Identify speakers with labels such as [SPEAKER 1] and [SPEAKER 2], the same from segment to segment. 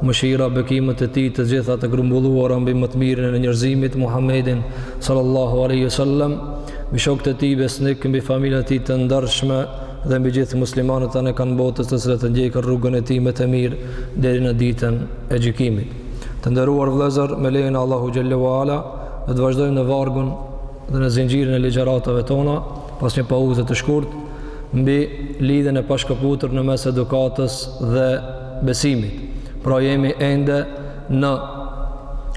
[SPEAKER 1] Mëshira, bekimet e Tij të gjitha të grumbulluara mbi më të mirin e njerëzimit, Muhammedin, sallallahu alejhi ve sellem, mbi shokët e Tij besnikë, mbi familjen e Tij të ndershme dhe mbi gjithë muslimanët anë kanë botës të cilët e ndjekën rrugën e Tij me të mirë deri në Ditën e Gjykimit. Të nderuar vëllezër, me lejen e Allahu xhelle ve ala, do të vazhdojmë në vargun dhe në zinxhirin e ligjëratave tona, pas një pauze të shkurtë, mbi lidhjen e pashkëputur në mes edukatës dhe besimit. Pra jemi ende në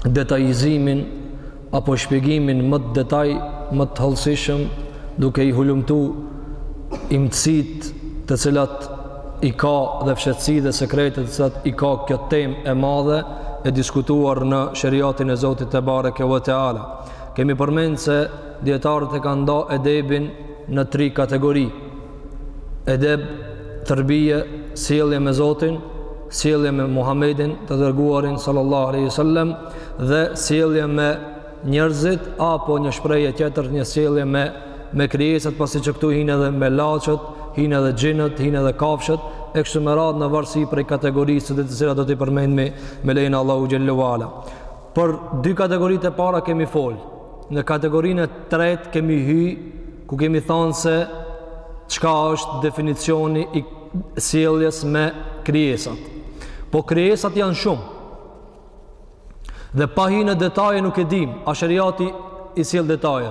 [SPEAKER 1] detajizimin apo shpjegimin më të detaj, më të hollësishëm, duke i hulumtu imtësitë të cilat i ka dhe fshehtësitë dhe sekretet të cilat i ka kjo temë e madhe e diskutuar në sheriatin e Zotit tebareke ve teala. Kemi përmend se dijetarët e kanë nda edebin në tri kategori. edeb, terbije, sjellje me Zotin, sjellje me Muhammedin, të dërguarin sallallahu alejhi ve sellem dhe sjellje me njerëzit apo një shprehje tjetër, një sjellje me me krijesat, pasi që këtu hinë edhe melaqet, hinë edhe xhinët, hinë edhe kafshët, e kështu me radhë në varësi prej kategorisë dhe të cilat do t'i përmendim me lejen e Allahu xhelle ve ala. Për dy kategoritë e para kemi fol. Në kategorinë e tretë kemi hy ku kemi thanë se çka është definicioni i sjelljes me krijesat. Po krijesat janë shumë. Dhe pa hi në detaje nuk e dim, a sheriati i sjell detaje.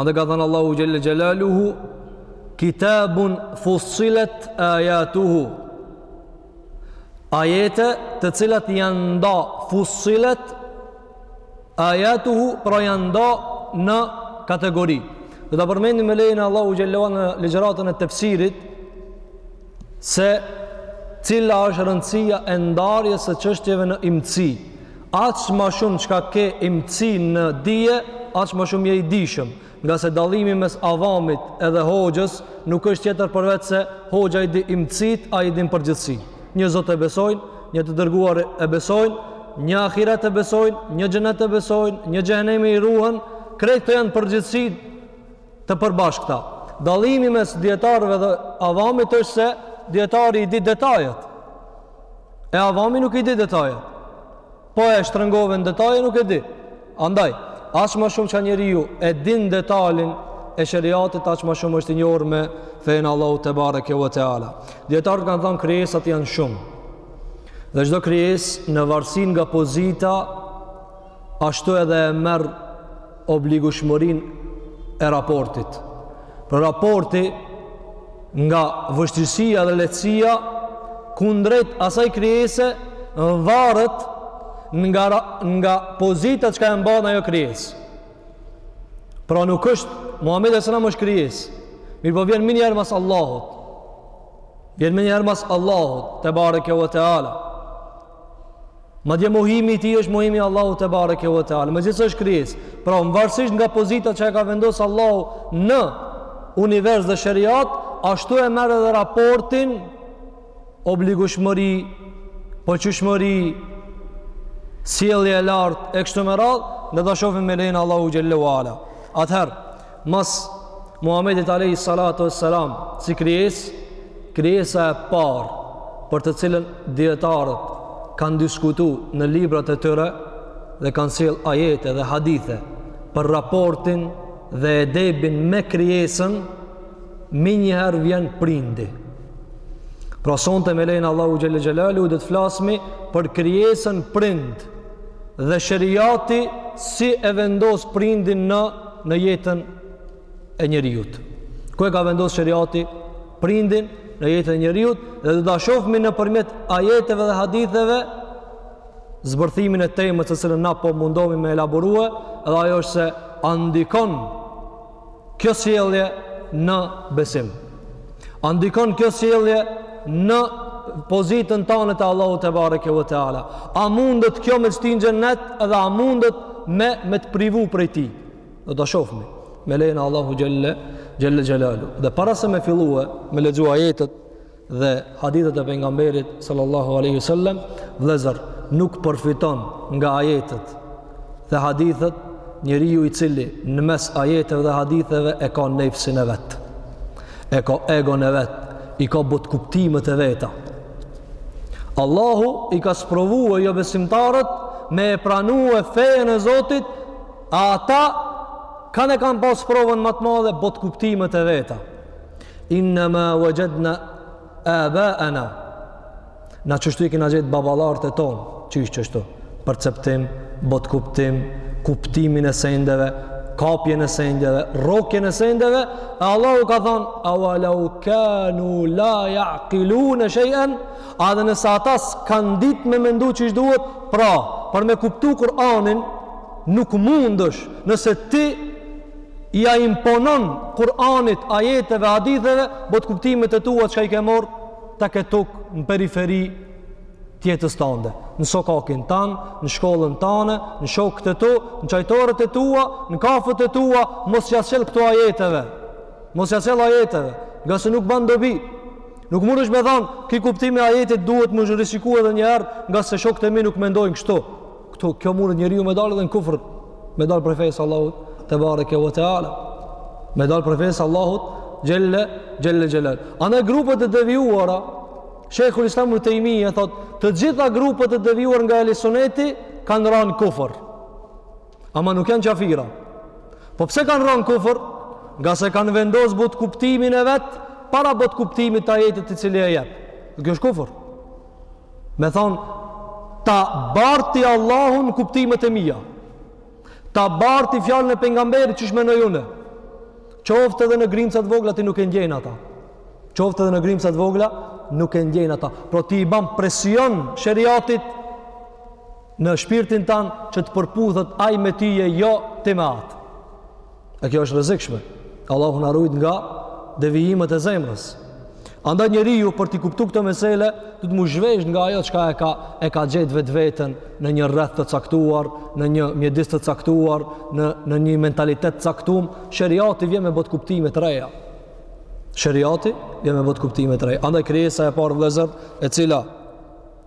[SPEAKER 1] Andaj ka thënë Allahu xhelle xhelaluhu kitabun fussilet ayatuhu. Ajete të cilat janë nda fussilet Ajatuhu pra janë nda në kategori. Do ta përmendim me lejen e Allahu xhelle ve ala në ligjëratën e tefsirit se cila është rëndësia e ndarjes së çështjeve në imtësi. Aq ma shumë çka ke imtësi në dije, aq ma shumë je i dijshëm. Ngase dallimi mes avamit edhe hoxhës nuk është tjetër përveç se hoxha i di imtësitë ai i din në përgjithësi një zot e besojnë një të dërguar e besojnë një ahiret e besojnë një xhenet e besojnë një xhehenemi i ruhen krejt këto janë përgjithësi të përbashkëta dallimi mes dijetarëve dhe avamit është se dijetari i di detajet e avami nuk i di detajet Po e shtrëngove në detaje nuk e di. Andaj, aq ma shumë që njeriu e din detalin e sheriatit, aq ma shumë është i njohur me fenë e Allahu tebareke ve teala. Dijetarët kanë thënë krijesat janë shumë. Dhe çdo krijesë në varësi nga pozita, ashtu edhe e merr obligushmërinë e raportit. Pra raporti nga vështirësia dhe lehtësia kundrejt asaj krijese varet nga nga pozita çka e mban ajo krijesë. Pra nuk është Muhammedi a.s. është krijesë. Mirëpo vjen menjëherë mas Allahut. Vjen menjëherë mas Allahut, tebareke ve teala. Madje mohimi i tij është mohimi i Allahut tebareke ve teala. Megjithëse është krijesë, pra mvarësisht nga pozita që e ka vendos Allahu në univers dhe sheriat, ashtu e merr edhe raportin obligushmëri, pëlqyeshmëri, sjellje e lartë e kështu me radhë, do ta shofim me lejen e Allahut xhel-le ve ala. Atëherë, Mas Muhamedit alejhi salatu ve selam si krijesë, krijesa e parë për të cilën dietarët kanë diskutu në librat e tyre dhe kanë sjell ajete dhe hadithe për raportin dhe edebin me krijesën, menjëherë vjen prindi. Pra sonte me lejen e Allahut xhelle xhelaluhu do të flasmi për krijesën prind. dhe sheriati si e vendos prindin në, në jetën e njeriut. Ku e ka vendos sheriati prindin në jetën e njeriut dhe do ta shofmi nëpërmjet ajeteve dhe haditheve zbërthimin e temës të cilën na po mundomi me elaboru edhe ajo është se a ndikon kjo sjellje në besim? A ndikon kjo sjellje në pozitën tonë te Allahu tebareke ve teala? A mundet kjo me të shti n'xhennet edhe a mundet me me të privu prej tij? Do ta shofmi. Me lejen e Allahut xhelle xhelle xhelaluhu. Dhe para se me fillu e me lexu ajetet dhe hadithet e pejgamberit sallallahu alaihi wasallam vëllazër nuk përfiton nga ajetet dhe hadithet njeriu i cili në mes ajeteve dhe haditheve e ka nefsin e vet e ka egon e vet i ka botkuptimet e veta Allahu i ka sprovu jobesimtarët me e pranue fejën e Zotit a ata kanë e kanë pas sprovën ma të madhe botkuptimet e veta Inna ma wajadna aba'ana. Na qështu i kena gjetë baballarët tonë, qysh qështu, perceptim, botkuptim, kuptimin e sendeve, kapjen e sendeve, rrokjen e sendeve, e Allahu ka thonë, a wa lau kanu la yaqilun shay'an, a edhe nëse ata s'kanë ditë me mendu qysh duhet, pra, për me kuptu Kur'anin, nuk mundesh, nëse ti Ia imponon Kur'anit, ajeteve, haditheve, botëkuptimet e tua çka i ke marr tek-tuk në periferi të jetës tande, në sokakin tan, në shkollën tane, në shokët e tu, në çajtoret e tua, në kafet e tua, mos ia sjell këto ajeteve. Mos ia sjell ajeteve, ngase nuk ban dobi. Nuk mundesh me thanë, ky kuptimi i ajetit duhet me u rishiku edhe një herë, ngase shokët e mi nuk mendojnë kështu. Këtu, kjo mundet njeriu me dalë dhe në kufër, me dalë prej fesë Allahut, tebareke ve teala, me dalë prej fesë Allahut, xhelle xhelaluhu. A në grupet e devijuara, Shejhul Islam Ibn Tejmije thotë, të gjitha grupet e devijuara nga Ehli Suneti, kanë ra në kufër. Ama nuk janë qafira. Po pse kanë ra në kufër? Ngase kanë vendos botëkuptimin e vet, para botëkuptimit të ajetit të cilin e jep. Kjo është kufër. Me thonë, ta barti Allahun në kuptimet e mia. Ta barti fjalën e pejgamberit qysh mendoj unë. Qoftë edhe në grimca të vogla ti nuk e ndjenë ata. Qoftë edhe në grimca të vogla nuk e ndjenë ata. Por ti i ban presion sheriatit në shpirtin tanë që të përputhet ai me ti e jo ti me atë. E kjo është e rrezikshme. Allahu na ruajt nga devijimet e zemrës. Andaj njeriu për t'i kuptu këto mesele, duhet me u zhvesh nga ajo çka e ka e ka gjet vetveten në një rreth të caktuar, në një mjedis të caktuar, në në një mentalitet të caktum, sheriati vjen me botëkuptime të reja. Sheriati vjen me botëkuptime të reja. Andaj krijesa e parë vëllazër, e cila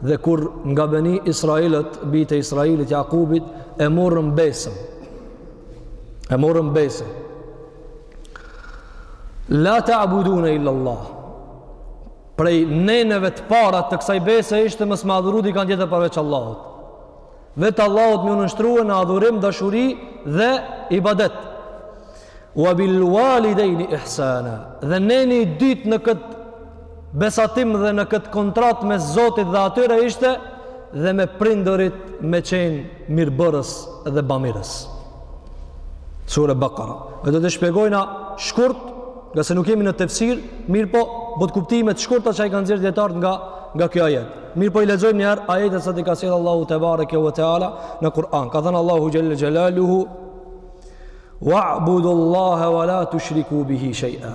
[SPEAKER 1] Dhe kur nga beni Israilët, bijtë e Israilit, Jakubit, e morëm besën. E morëm besën. La ta'budune illallah. Prej neneve të para të kësaj bese ishte mos me adhuru dikan tjetër përveç Allahut. Vetëm Allahut me iu nënshtrue në adhurim, dashuri dhe ibadet. Wa bil walidaini ihsana. Dhe neni i dytë në këtë besatim dhe në këtë kontratë mes Zotit dhe atyre ishte dhe me prindërit me qenë mirëbërës dhe bamirës. Suretul Bakara. E do ta shpjegojna shkurt, ngase nuk jemi në tefsir, mirëpo, botëkuptimet e shkurta çka i kanë nxjerr dijetarët nga, nga ky ajet. Mirëpo i lexojmë një herë ajetet sa t'i ka sjell Allahu tebareke ve teala në Kur'an. Ka thënë Allahu xhelle xhelaluhu wa'budu Allaha wa la tushriku bihi shay'a.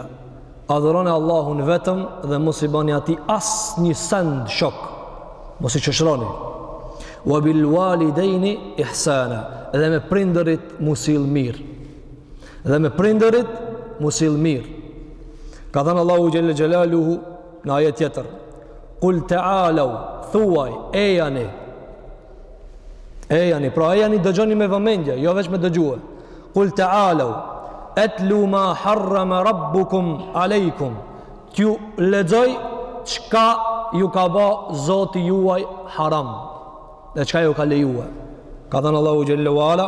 [SPEAKER 1] Adhurone Allahun vetëm dhe mos i bani atij asnjë send shok. Mos i shoqëroni. Wa bil walidaini ihsana. Dhe me prindërit me u sjell mirë. Dhe me prindërit me u sjell mirë. Ka thënë Allahu xhelle xhelaluhu në ajet tjetër. Kul tealau, thuaj, ejani, ejani, pra ejani dëgjoni me vëmendje, jo veç me dëgjue. Kul tealau, etlu ma harrama rabbukum alejkum, t'ju lexoj çka ju ka ba Zoti juaj haram, dhe çka ju ka lejue. Ka thanë Allahu xhel-le ue ala,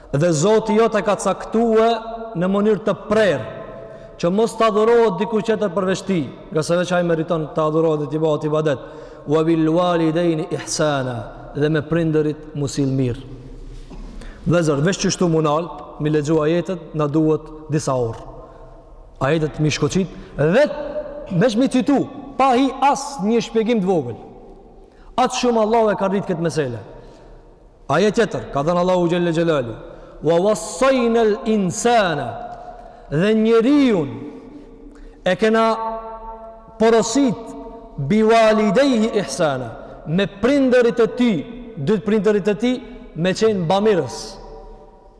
[SPEAKER 1] Dhe Zoti jot e ka caktue në mënyrë të prerë, që mos të adhurohet dikush tjetër përveç tij, ngase veç ai meriton të adhurohet dhe t'i bëhet ibadet, ue bil ualidejni ihsana, dhe me prindërit m'u sjell mirë. Vëllezër, veç qështu m'u nal, m'i lexu ajetet, na duhet disa orë. Ajetet m'i shkoqit, dhe veç m'i citu, pa hi asnjë shpjegim të vogël. Aq shumë Allahu e ka rritë këtë mesele. Ajet tjetër, ka thanë Allahu xhel-le xhelaluhu, wa wassajnal insana, dhe njeriun e kena porosit bi walidejhi ihsana, me prindërit e tij, dytë prindërit e tij, me qenë bamirës.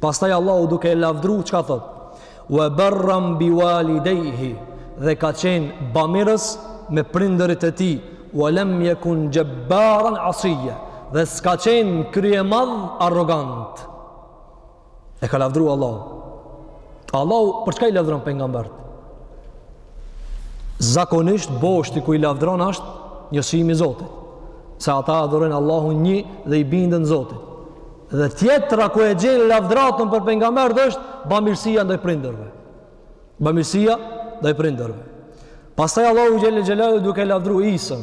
[SPEAKER 1] Pastaj Allahu duke e lavdru çka thot? Wa barran bi walidayhi dhe ka qen bamirës me prindërit e tij, wa lam yakun jabbaran asiya dhe s'ka qen kryemadh arrogant. E ka lavdru Allahu. Allahu për çka i lavdron pejgambert? Zakonisht boshti ku i lavdron ashtë njësimi i Zotit. Se ata adhurojnë Allahun një dhe i binden Zotit. Dhe tjetra ku e gjen lavdratën për pejgamberët është bamirësia ndaj prindërve. Bamirësia ndaj prindërve. Pastaj Allahu xhel-le xhelaluhu duke e lavdru Isën,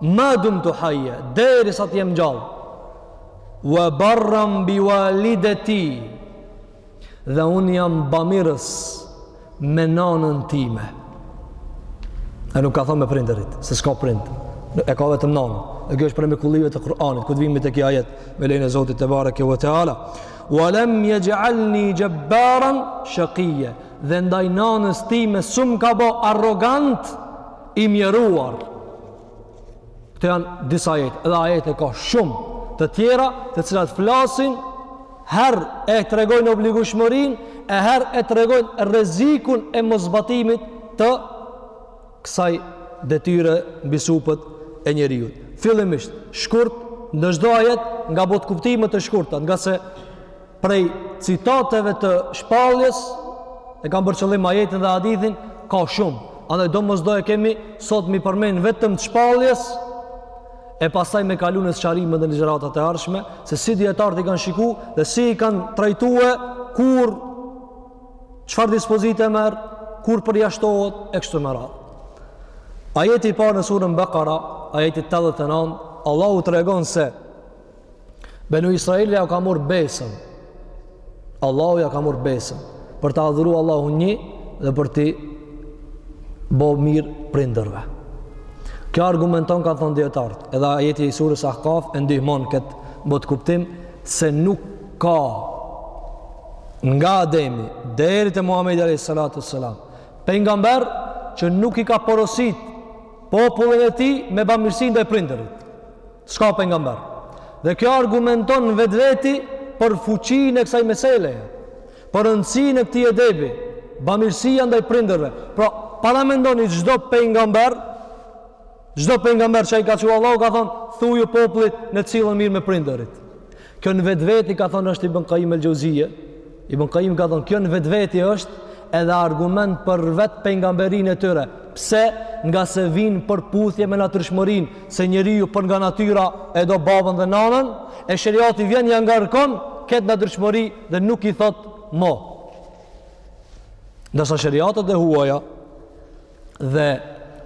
[SPEAKER 1] Ma dumtu hayya, derisa të jem gjallë. Wa barran bi walidati. Dhe unë jam bamirës me nanën time. E nuk ka thonë me prindërit, se s'ka prind. E ka vetëm nanën. E kjo është prej mrekullive të Kur'anit, ku të vimë te ky ajet, me lejen e Zotit tebareke ue teala. Wa lem jexh'alni xhebbaran shekijja. Dhe ndaj nanës time, s'um ka bo arrogant, i mjeruar këto janë disa ajete edhe ajete ka shumë të tjera të cilat flasin herë e tregojnë obligueshmërinë e herë e tregojnë rrezikun e moszbatimit të kësaj detyre mbi supet e njeriut fillimisht shkurt në çdo ajet nga botë kuptime të shkurta ngase Prej citateve të shpalljes e kam për qëllim ajetin dhe hadithin, ka shumë. Andaj domosdo e kemi sot mi përmend vetëm të shpalljes e pasaj me kalu në sqarime në ligjëratat e ardhshme, se si dijetarët i kanë shiku dhe si i kanë trajtue kur çfarë dispozite merr, kur përjashtohet e kështu me radhë. Ajeti i parë në surën Bekara, ajeti 89, Allahu tregon se Benu Israil ja ka mor besën. Allahu ja ka mor besën për ta adhuru Allahun një dhe për t'i bo mirë prindërve. Kjo argumenton kanë thonë dijetarët, edhe ajeti i surës Ahkaf e ndihmon këtë botëkuptim se nuk ka nga Ademi deri te Muhamedi alayhis salatu wassalam pejgamber që nuk i ka porosit popullin e tij me bamirësi ndaj prindërit. S'ka pejgamber. Dhe kjo argumenton në vetveti për fuqinë e kësaj meseleje, për rëndësinë e këtij edebi, bamirësia ndaj prindërve. Pra, paramendoni çdo pejgamber, çdo pejgamber që e ka çu Allahu ka thonë, thuju popullit le t'sillen mirë me prindërit. Kjo në vetveti ka thonë është Ibn Qayyim el-Jauziyje. Ibn Qayyim ka thonë kjo në vetveti është edhe argument për vetë pejgamberinë e tyre. Pse? Ngase vijnë në përputhje me natyrshmërinë, se njeriu për nga natyra e do babën dhe nanën, e sheriati vjen ja ngarkon këtë natyrshmëri dhe nuk i thotë mo. Ndërsa sheriatet e huaja dhe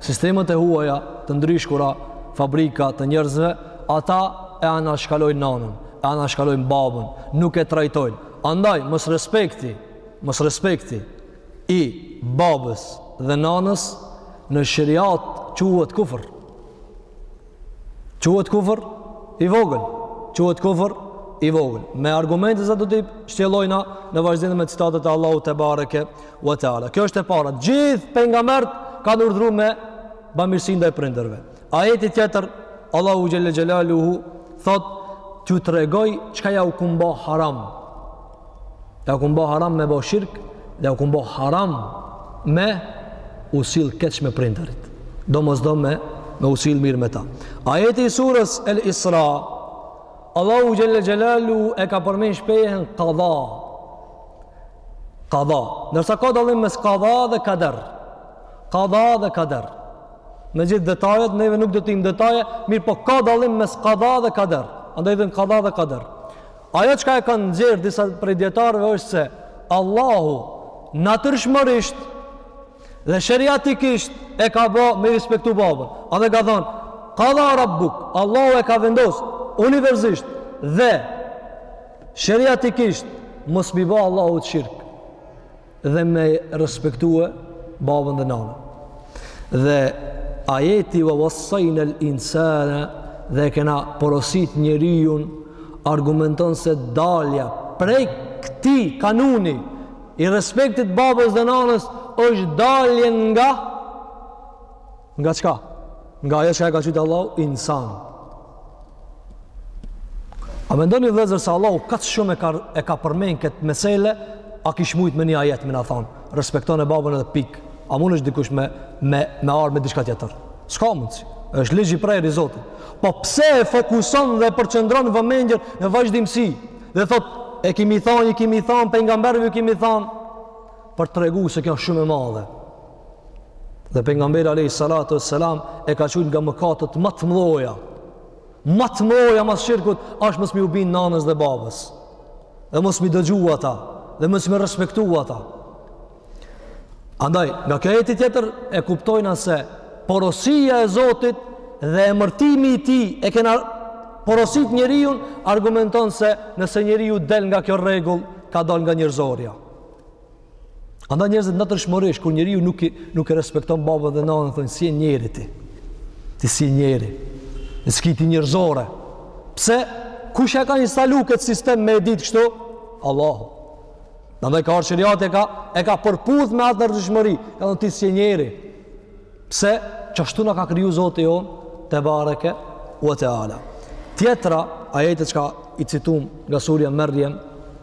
[SPEAKER 1] sistemet e huaja të ndryshkura fabrika të njerëzve, ata e anashkalojnë nanën, e anashkalojnë babën, nuk e trajtojnë. Andaj, mosrespekti, mosrespekti i babës dhe nanës në sheriat quhet kufër. Quhet kufër i vogël. Quhet kufër i vogël. Me argumente sa do t'i shtjellojna në vazhdim me citatet e Allahut tebareke ve teala. Kjo është e para. Gjithë pejgamberët kanë urdhru me bamirësi ndaj prindërve. Ajeti tjetër Allahu xhelle xhelaluhu thotë t'ju tregoj çka jau kum bo haram jau kum bo haram me bo shirk dhe jau kum bo haram me u sill keq me prindërit domosdo me me u sill mirë me ta ajeti i surës el isra Allahu xhelle xhelaluhu e ka përmend shprehjen kada kada ndërsa ka dallim mes kada dhe kader kada dhe kader me gjithë detajet neve nuk do t'hym n'detaje mirëpo ka dallim mes kada dhe kader andaj themi kada dhe kader Ajo çka e kanë nxjerrë disa prej dietarëve është se Allahu natyrshmërisht dhe sheriatikisht e ka ba me respektu babën. Andaj ka thanë, kada rabbuk, Allahu e ka vendosë, universisht, dhe sheriatikisht, mos me i ba Allahut shirk. dhe me respektu babën dhe nanën. Dhe ajeti ve vessajnel insane dhe e kena porosit njeriun argumenton se dalja prej këtij kanuni i respektit babës dhe nanës është dalje nga Nga çka? Nga ajo çka e ka qujt Allahu insan. A mendoni vllezër se Allahu kaq shumë e ka, e ka përmen këtë mesele, a kish mujt me një ajet me na thanë, respektone babën edhe pik, a mund është dikush me, me, me ardh me diçka tjetër. S'ka mundësi, është ligj i prerë i Zotit. Po pse e fokuson dhe përqendron vëmendjen në vazhdimësi? Dhe thotë, e kimi thanë, i kimi thanë, pejgamberëve i kimi thanë, për të tregu se kjo asht shumë e madhe. Dhe pejgamberi alayhi salatu wassalam e ka qujt nga mëkatet ma të mdhaja. Ma të mdhaja mas shirkut asht mos me iu bind nanës dhe babës. Dhe mos me i dëgju ata, dhe mos me i respektu ata. Andaj, nga ky ajeti tjetër e kuptojna se porosia e Zotit dhe emërtimi i tij e kena porosit njeriun argumenton se nëse njeriu del nga kjo rregull, ka dalë nga njerëzorja. Andaj njerëzit natyrshmërisht, kur njeriu nuk, i, nuk e respekton babën dhe nanën, thonë, s'je njeri ti. Ti s'je njeri. S'ki ti njerëzore. Pse? Kush e ka instalu këtë sistem me e ditë kështu? Allahu. Andaj ka ardh sheriati e ka, e ka përputh me atë natyrshmëri. E thonë, ti s'je njeri. Pse? Qashtu na ka kriju Zoti jonë, tebareke ue teala. Tjetra, ajetet çka i citum nga surja Merjem,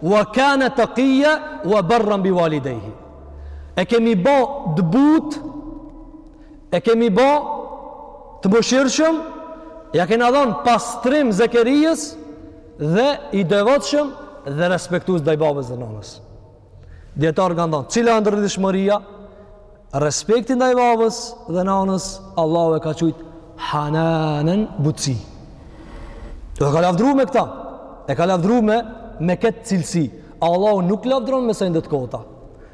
[SPEAKER 1] Wa kana taqiya wa barran bi walidayhi. E kemi ba të butë e kemi ba të mëshirshëm, ia kena dhan pastrim Zekerijas dhe i devotshëm dhe respektues ndaj babës dhe nënës. Dijetarët kanë thanë, cila asht ndërlidhshmëria Respekti ndaj babës dhe nanës Allahu e ka qujt hananen butësi. E ka lavdru me këta. E ka lavdru me, me këtë cilësi. Allahu nuk lavdron me sende të kota.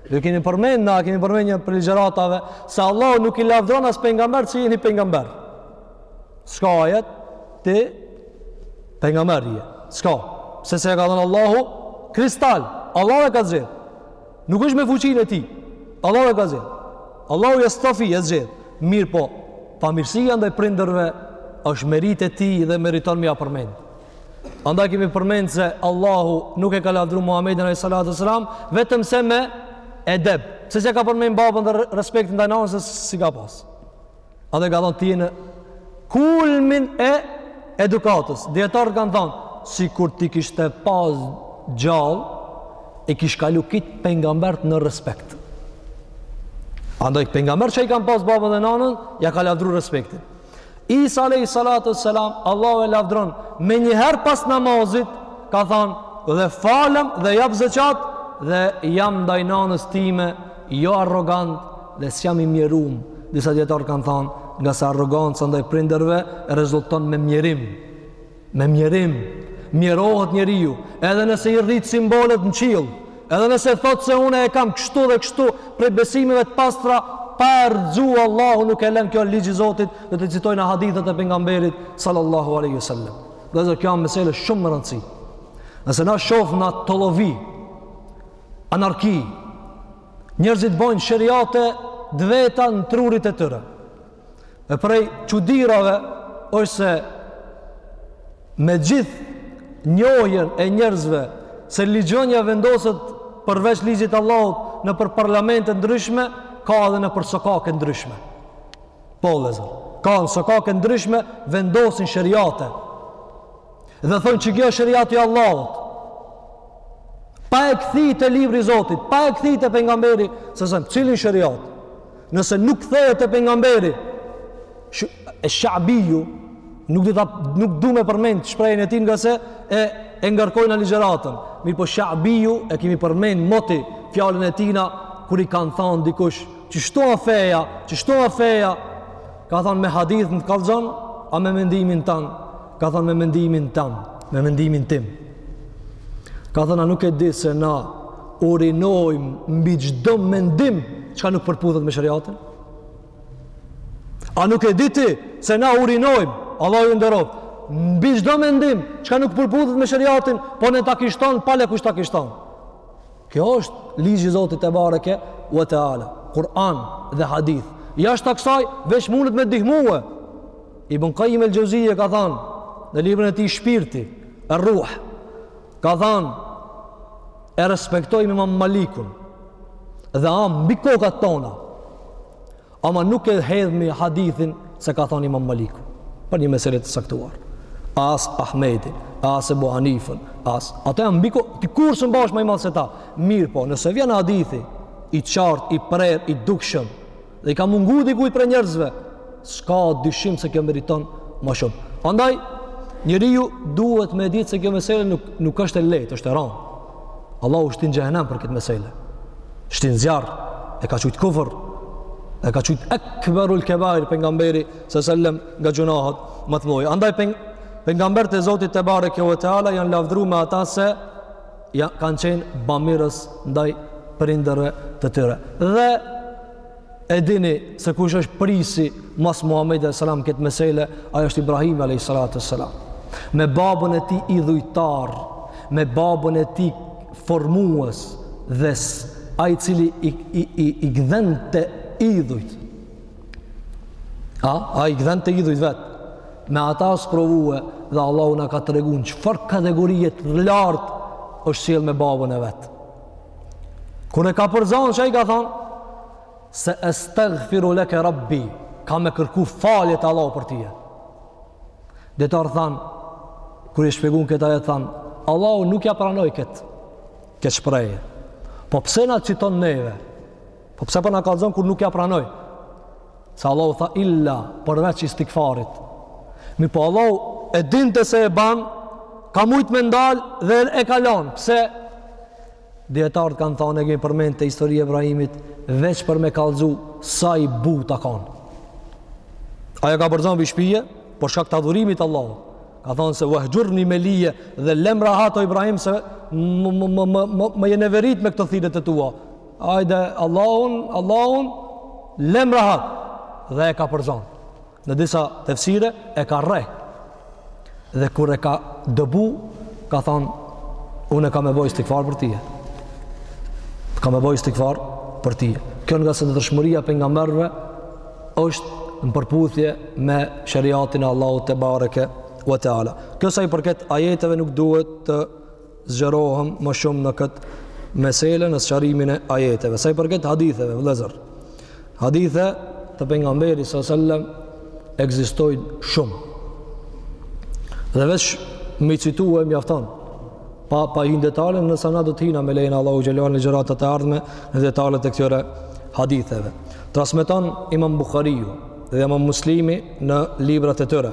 [SPEAKER 1] Dhe kemi përmend, na kemi përmend një prej ligjëratave, se Allahu nuk i lavdron as pengamber që jeni pengamber. S'ka ajet, ti pengamber je. S'ka. Sepse e ka dhanë Allahu, kristal. Allahu e ka zgjedh. Nuk është me fuqinë e tij. Allahu e ka zgjedh. Allahu jestafi, e zgjedh. Mirëpo, bamirësia ndaj prindërve është meritë e tij dhe meriton me ja përmend. Andaj kemi përmend se Allahu nuk e ka lavdru Muhamedin alayhi salatu wasalam vetëm se me edeb. Pse s'e ka përmend babën dhe respektin ndaj nanës si ka pas. Edhe ka thonë ti je në kulmin e edukatës. Dijetarët kanë thonë, sikur t'i kishte pas gjallë, i kish kalu krejt pejgamberët në respekt. Andaj, pejgamberët që i kanë pas babën dhe nanën, ja ka lavdru respektin. Isa alejhi salatu uesselam, Allahu e lavdron, menjëherë pas namazit, ka thonë, dhe falem dhe jap zeqat, dhe jam ndaj nanës time, Jo arrogant dhe s'jam i mjerum, disa dijetarë kanë thanë, ngase arroganca ndaj prindërve, rezulton me mjerim. Me mjerim, mjerohet njeriu, edhe nëse i rrit simbolet në qiell, edhe nëse thotë se unë e kam kështu dhe kështu, prej besimeve të pastra, pa e rrzu Allahu nuk e len kjo ligji i Zotit do t'i citojna hadithet e pejgamberit sallallahu aleyhi sallam. Dhe zë kjo a mesele shumë me randësi. Nëse na shofna tollovi, Anarki. Njerëzit bojnë sheriate të veta në trurit e tyre. E prej çudirave është se me gjithë njohjen e njerëzve se ligjënja vendoset përveç ligjit të Allahut nëpër parlamente të ndryshme, ka edhe nëpër sokake të ndryshme. Po, lezër, ka në sokake të ndryshme vendosin sheriate. Dhe thonë qe kjo sheriati i Allahut. pa e kthy te libri i Zotit, pa e kthy te pejgamberi a.s., në cilin sheriat, nëse nuk kthehet te pejgamberi, shë, e Shabiu, nuk do ta nuk du me përmend shprehjen e tij ngase e e ngarkojna ligjëratën. Mirëpo Shabiu e kemi përmend moti fjalën e tijna kur i kanë thanë dikush qështu a feja, qështu a feja ka thanë me hadith ta kallzoj a me mendimin tand Ka thënë me mendimin tand, me mendimin tim. Ka thënë a nuk e di se na urinojmë mbi çdo mendim çka nuk përputhet me shariatin? A nuk e di ti se na urinojmë, Allah ju nderoft, mbi çdo mendim çka nuk përputhet me shariatin, po ne ta kishton pa le kush ta kishton. Kjo është ligji i Zotit tebareke ue teala, Kur'an dhe hadith. Jashtë kësaj veç mundet me ndihmue. Ibn Kajjim el-Xhevzije ka thënë në librin e tij Shpirti, Ar-Ruh, ka thënë e respektojmë Imam Malikun dhe a mbi kokat tona. Ama nuk e hedhmi hadithin se ka thënë Imam Maliku për një mesele të caktuar. As Ahmedin, as Ebu Hanifën, as ata janë mbi kokë, ti kurrë s'un bahesh ma i madh se ta. Mirëpo, nëse vjen hadithi i qartë, i prerë, i dukshëm, Dhe i ka mungu dikujt prej njerëzve, s'ka dyshim se kjo meriton ma shumë. Andaj, njeriu duhet me e ditë se kjo mesele nuk, nuk është e lehtë, është e ranë. Allahu t'shtin n'xhehenem për këtë mesele. T'shtin n'zjarr, e ka qujtë kufër, e ka qujtë ekberul kebair Pejgamberi, se sellem nga gjynahet ma të mdhaja. Andaj, pejgamberët e Zotit tebareke ue teala, janë lafdru me ata se ja kanë qenë bamirës ndaj prindërve të tyre. Dhe e dini se kush është prisi mas Muhammedit alejhi selam n'këtë mesele, ai është Ibrahimi alejhi salatu ue selam. Me babën e tij idhujtar, me babën e tij formues dhe ai i cili i, i, i, i gdhendte idhujt. A, ai i gdhendte idhujt vetë. Me ata është sprovue dhe Allahu na ka tregu n'çfarë kategorie të lartë është sjell me babën e vet. Kur e ka përzanë ai ka thanë, se estagfiru leke rabbi, ka me kërku falje te Allahu për tye. Dijetarët thanë, kur e shpjegun këtë ajet thanë, Allahu nuk ja pranoj këtë, këtë shprehje. Po pse na citon neve? Po pse po na kallzon kur nuk ja pranoj? Se Allahu tha illa përveç istigfarit. Mirëpo Allahu e dinte se e ban, ka mujt me e ndal dhe e ka lënë. Pse? Dijetarët kanë thënë e kemi përmend te historia e Ibrahimit veç për me kallzu sa i butë a kanë. Ai e ka përzon pi shpije, për shkak të adhurimit t'Allahut. Ka thonë se vehxhurni melijja dhe lem rahat, o Ibrahim se më, më, më, më, më, më je neverit me këto thirrjet e tua. Hajde Allahun, Allahun lem rahat dhe e ka përzon. Në disa tefsire e ka rreh. Dhe kur e ka dëbu, ka thon unë kam me bo istigfar për tye. Kam me bo istigfar për tye. Kjo ngase ndershmëria e pejgamberëve është në përputhje me sheriatin e Allahut tebareke ue teala. Kjo sa i përket ajeteve nuk duhet të zgjerohem ma shumë në këtë mesele në sqarimin e ajeteve. Sa i përket haditheve, vëllezër. Hadithe të pejgamberit sallallahu alajhi wasallam ekzistojnë shumë. Dhe veç me i citu mjafton pa pa hi në detale nëse na do të hina me lejen e Allahu xhelalu në ligjëratat e ardhme në detalet e këtyre haditheve. Transmeton Imam Buhariu dhe Imam Muslimi në librat e tyre.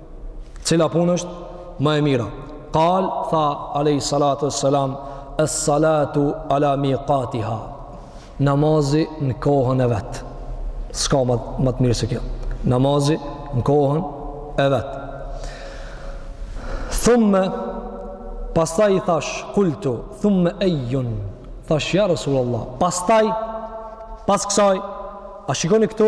[SPEAKER 1] Cila punë është ma e mira? Kale tha alayhi salatu wassalam as-salatu ala miqatiha. Namazi në kohën e vet. S'ka ma ma të mirë se kjo. Namazi në kohën e vet. Thumme pastaj i thash kultu thumme ejjun thash ja Rasulullah pastaj pas kësaj a shikoni këtu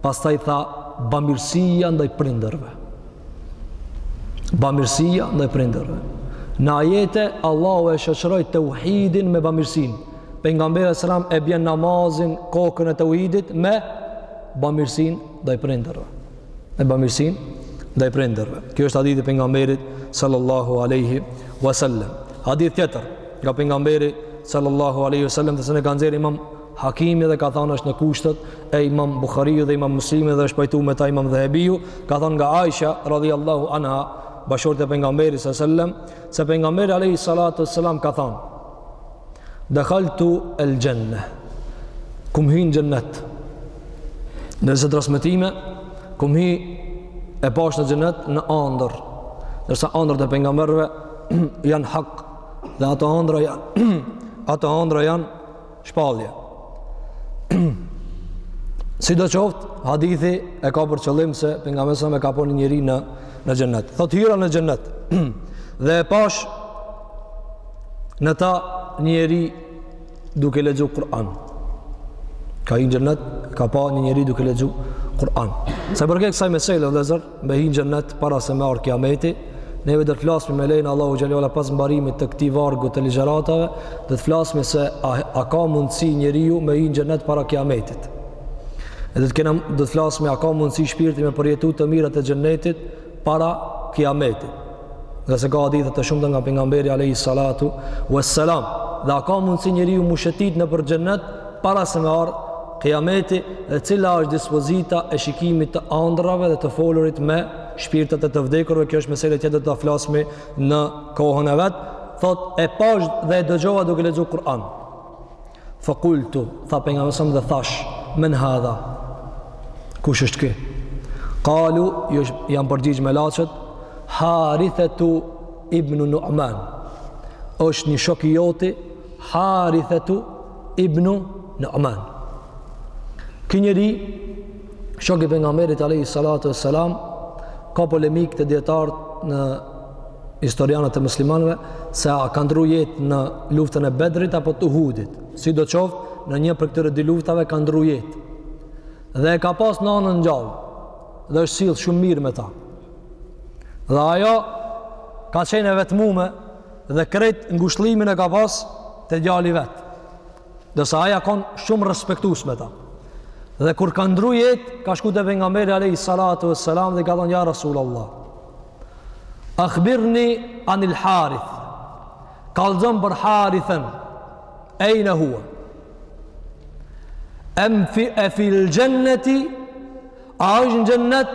[SPEAKER 1] Pastaj tha bamirësia ndaj prindërve. Bamirësia ndaj prindërve. Në ajete Allahu e shoqëroi teuhidin me bamirësinë. Pejgamberi selam e bjen namazin kokën e teuhidit me bamirësinë ndaj prindërve. Me bamirësinë ndaj prindërve. Ky është hadith i pejgamberit sallallahu alaihi wasallam. Hadith tjetër nga pejgamberi sallallahu alaihi wasallam, dhe se e ka nxjerrë Imam Hakimi dhe ka thanë është në kushtet e Imam Buhariu dhe Imam Muslimi dhe është pajtu me ta Imam Dhehebiu, ka thanë nga Aisha radhiyallahu anha, bashkëshortja e pejgamberit sallallahu alaihi wasallam, se pejgamberi alayhi salatu wasalam ka thanë: "Dakhaltu al-janna." Kam hi n'xhennet. Në disa transmetime kam hi e pashë në xhennet në andërr. Ndërsa andrrat e pejgamberëve janë hak dhe ato andrra janë ato andrra janë shpallje. Sido qoftë, hadithi e ka për qëllim se pejgamberi selam ka pa një njeri në, në xhennet. Thotë hyra në xhennet. dhe e pashë në ta një njeri duke lexu Kur'an. Ka hi në xhennet, ka pa një njeri duke lexu Kur'an. Sa i përket kësaj mesele, vëllezër, me hi n'xhennet para se me ardh kiameti, neve do të flasmi me lejen e Allahut xhelalu pas mbarimit të këtij vargu të ligjëratave, do të flasmi se a, a ka mundësi njeriu me hi n'xhennet para kiametit. Edhe të, kena, do të flasmi a ka mundësi shpirti me përjetu të mirat e xhennetit para kiametit. Dhe se ka hadithe të shumta nga pejgamberi Alehi Salatu, Veselam, dhe a ka mundësi njeriu me shëtit nëpër xhennet para se me ardh Kiameti dhe cila është dispozita e shikimit të andrrave dhe të folurit me shpirtat e të vdekurve, kjo është mesele tjetër do ta flasim në kohën e vet. Thotë e pashë dhe e dëgjova duke lexu Kur'an. Fa kultu, tha pejgamberi salam dhe thashë, men hadha? Kush është ky? Kalu, jo, janë përgjigj melaqet, Harithetu ibn Nu'man. është një shok i joti, Harithetu ibn Nu'man. Ky njeri shok i pejgamberit alayhi salatu wassalam ka polemikë te dijetarët e historianët e muslimanëve se a ka ndrru jetë në luftën e Bedrit apo të Uhudit. Sido qoftë, në një prej këtyre dy luftave ka ndrru jetë. Dhe e ka pas nanën gjallë. Dhe është sjellë shumë mirë me ta. Dhe ajo ka qenë e vetmume Dhe krejt ngushllimin e ka pas te djali i vet. Dhe se ai ka kon shumë respektues me ta. Dhe kur ka ndrru jetë, ka shku te pejgamberi alejhi salatu ue selam dhe i ka thonë, ja Rasul Allah, akhbirni anil harith, kallzom për harithen, ejnë hua, e fil gjenneti, a është në xhennet,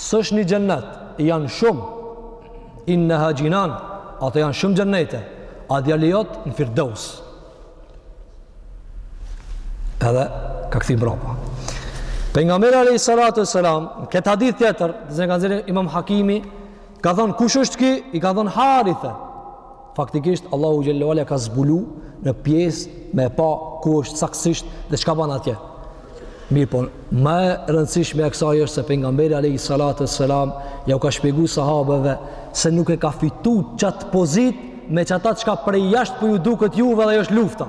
[SPEAKER 1] S'është një xhennet, janë shumë. Innaha jinan, ato janë shumë xhennete. A djali yt në Firdaus. Edhe ka kthy brapa. Pejgamberi alayhi salatu wasalam, në këtë hadith tjetër, që e ka nxjerrë Imam Hakimi, ka thënë kush është ky? I ka thënë Harithe. Faktikisht Allahu xhelle ue ala ka zbulu një pjesë me e pa ku është saktësisht dhe çka ban atje. Mirëpo, ma e rëndësishmja e kësaj është se pejgamberi alayhi salatu selam jau ka shpjegu sahabeve se nuk e ka fitu qat pozitë me qata çka prej jashtë po ju duket juve dhe ajo është lufta.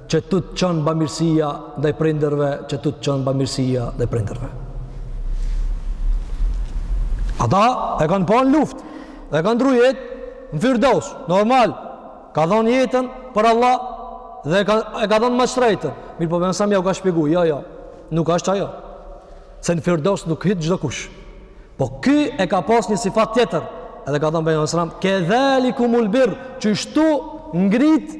[SPEAKER 1] qëtu të çon bamirësia ndaj prindërve, qëtu të çon bamirësia ndaj prindërve. Ata e kanë pa në luftë, dhe ka ndrru jetë në Firdos, normal, ka dhonë jetën për Allah dhe e ka, e ka dhonë ma t'shtrejtën. Mirëpo pejgamberi jau ka shpjegu, jo, jo, nuk asht ajo. Se në Firdos nuk hyn çdokush. Po ky e ka pas një sifat tjetër, edhe ka thonë pejgamberi selam, kedhalikumul birr, qështu ngrit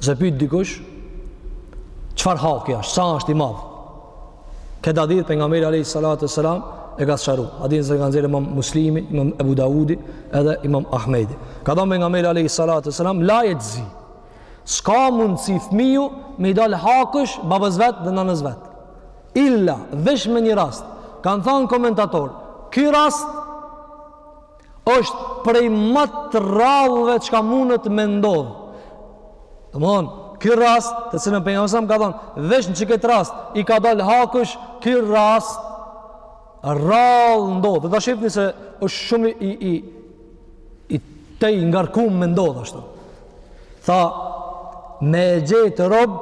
[SPEAKER 1] Se pyt dikush, çfarë haki është, sa është i madh? Këtë hadith pejgamberi alejhi salatu selam e ka sqaru. Hadithin e ka nxjerrë imam muslimi, imam Ebu Dawudi edhe imam Ahmedi. Ka thonë pejgamberi alejhi salatu selam, la jexhzi. S'ka mundësi fmiju me i dalë hakësh babës vet dhe nanës vet. Illa, veç me një rast. Kanë thonë komentatorët, ky rast është prej ma të rrallave çka munet me ndodhë. Domethonë, ky rast, të cilën pejgamberi alejhi selam ka thonë, veç në qëkët rast, i ka dalë hakesh, ky rast, rrallë ndodh. Dhe ta shifni se është shumë i, i, i tejngarkum me ndodhë, ashtu. Tha, me e gjetë rob,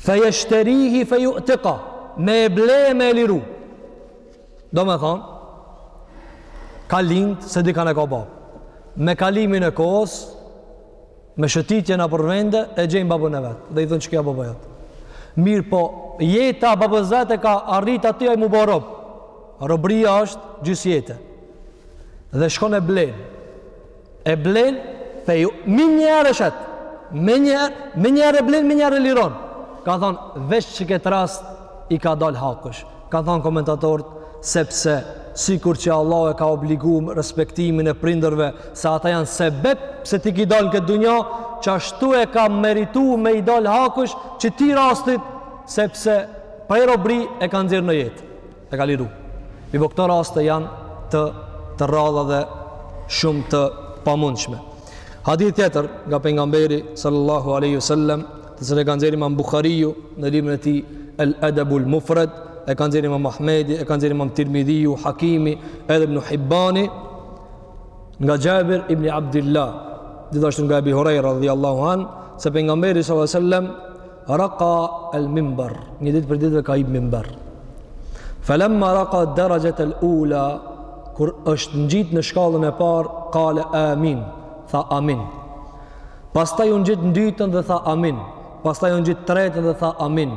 [SPEAKER 1] fe jeshterihi fe jutika, me e ble me e liru. Domethonë, ka lindë s'e di kan e ka babë. Me kalimin e kohës, me shëtitje nëpër vende, e gjen babën e vet. Dhe i thonë qiky a baba jot. Mirëpo, jeta e babës vet e ka arritë aty ai m'u bo rob. Robëria është gjysë jete. Dhe shkon e blen. E blen fe ju menjëherë e shet menjëherë, menjëherë e blen menjëherë e liron ka thonë veç qëkët rast i ka dal hakesh ka thonë komentatorët sepse sikur që Allahu e ka obligu respektimin e prindërve se ata janë sebep pse ti ki dal në këtë dunja qashtu e ka meritu me i dal hakesh qëti rastit sepse prej robrie e ka nxjerr në jetë E ka liru. Mirëpo këto raste janë të të rralla dhe shumë të pamundshme. Hadith tjetër nga pejgamberi sallallahu alaihi wasallam, të cilin e ka nxjerrë Imam Buhariu në librin e tij El Adabul Mufrad, e ka nxjerrë Imam Ahmedi, e ka nxjerrë Imam Tirmidhiu, Hakimi, edhe Ibn Hibani nga Jabir ibn Abdillah, gjithashtu nga Abi Huraira radhiyallahu an, se pejgamberi sallallahu alaihi wasallam Raqa el mimber, një ditë prej ditëve ka hip n'mimber. Falamma raqa darajat el ula, kur është ngjit në shkallën e parë, kale amin, tha amin. Pastaj u ngjit në t'dytën dhe tha amin. Pastaj u ngjit në t'tretën dhe tha amin.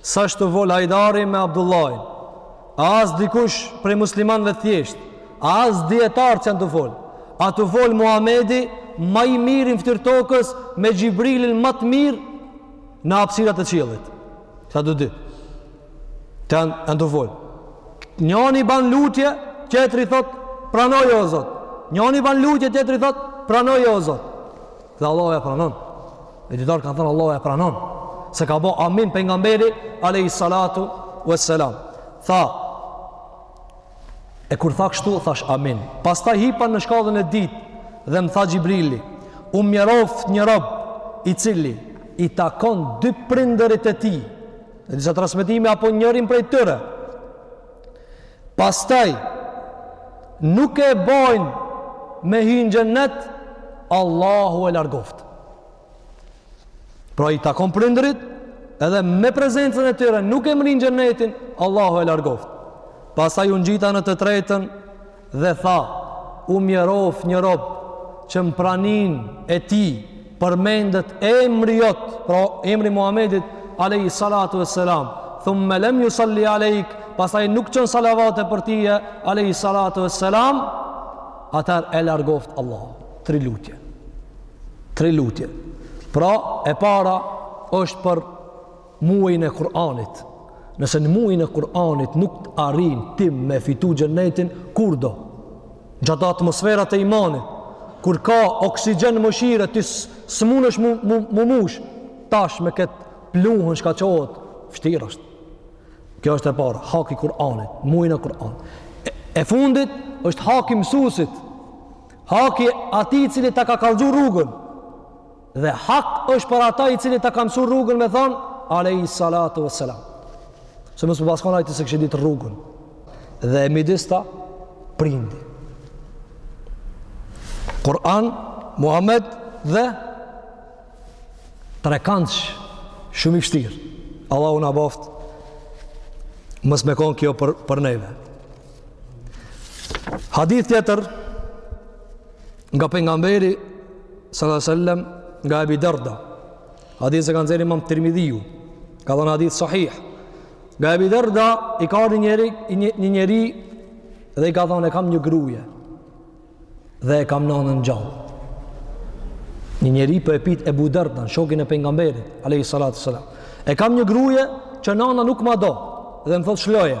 [SPEAKER 1] S'asht tu fol Hajdari me Abdullajn, a as dikush prej muslimanëve të thjeshtë, a as dijetarë që janë tu fol. A tu fol Muhamedi, ma i miri n'ftyrë tokës, me Xhibrilin ma të mirë në hapësira të qiellit. Këta të dy. Këta janë, janë tu fol. Njani ban lutje, tjetri thot, pranoje o Zot. Njani ban lutje, tjetri thot, pranoje o Zot. Dhe Allahu e pranon. Dhe dijetarët kanë thënë Allahu e pranon. Se ka bo amin pejgamberi, alejhi salatu ve selam. Tha, e kur tha kështu, thash amin. Pastaj hipa në shkallën e dytë, dhe më tha Xhibrili, u mjeroft një rob i cili i takon dy prindërit e tij, në disa transmetime apo njërin prej tyre, Pastaj nuk e bajnë me hi në xhennet, Allahu e largoftë. Pra i takon prindërit, edhe me prezencën e tyre nuk e mrin xhennetin, Allahu e largoftë. Pastaj u ngjita në të tretën dhe tha: "U mjerof një rob që në praninë e tij përmendet emri jot, pra emri i Muhamedit alayhi salatu wassalam, thumma lam yusalli alayk, pastaj nuk çon salavate për ti alayhi salatu wassalam, atë e largoftë Allah. Tri lutje. Tri lutje. Pra e para është për Muajin e Kur'anit. Nëse në muajin e Kur'anit nuk arrin ti me fitu xhenetin, kur do? Gjatë atmosferës të imanit, kur ka oksigjen mëshire, ti s'munesh m'u, m'u, m'u mush, tash me këtë pluhën çka çohet, fështirë është. Kjo është e parë, haki i Kur'anit, muajin e Kur'anit. E, e fundit është haki i mësusit, haki i atij i cili ta ka kallxu rrugën, Dhe hak është për ata i cili ta ka mësuar rrugën me thonë alejhi salatu wassalam. Se mos me pas kon ai ti s'e kishe dit rrugën. Dhe e midis ta prindi. Kur'an, Muhammed dhe trekandsh shumë i vështirë. Allahu na boft mos me kon kjo për për neve. Hadith tjetër nga pejgamberi Sallallahu alaihi wasallam nga Abi Darda. Hadith që e ka nxjerr Imam Tirmidhiu. Ka thonë hadith sahih. Nga Abi Darda i ka ardh një njeri, një, një njeri dhe i ka thënë kam një gruje dhe e kam nënën gjallë. Një njeri pra po e pyt Ebu Derdan, shokin e pengamberit, alejhi salatu wassalam. E kam një gruje që nana nuk ma do, dhe më thotë lshoje.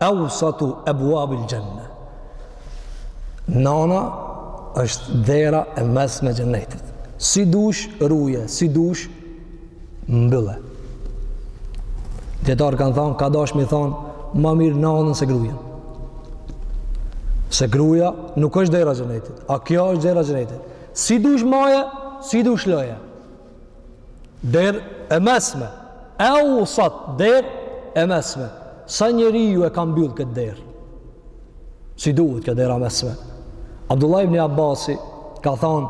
[SPEAKER 1] Awsatu abwab al-janna. Nana është dera e mesme e xhennetit. Si dush ruje, si dush mbylle. Dijetarët kanë thonë, ka dash me i thonë, ma mirë nanën se grujen. Se gruja nuk është dera e xhennetit, a kjo është dera e xhennetit. Si dush maje, si dush lshoje. Derë e mesme. Eusat, derë e mesme. Sa njeri ju e ka mbyllë këtë derë? Si duhet kjo dera e mesme? Abdullah ibn Abasi ka thonë,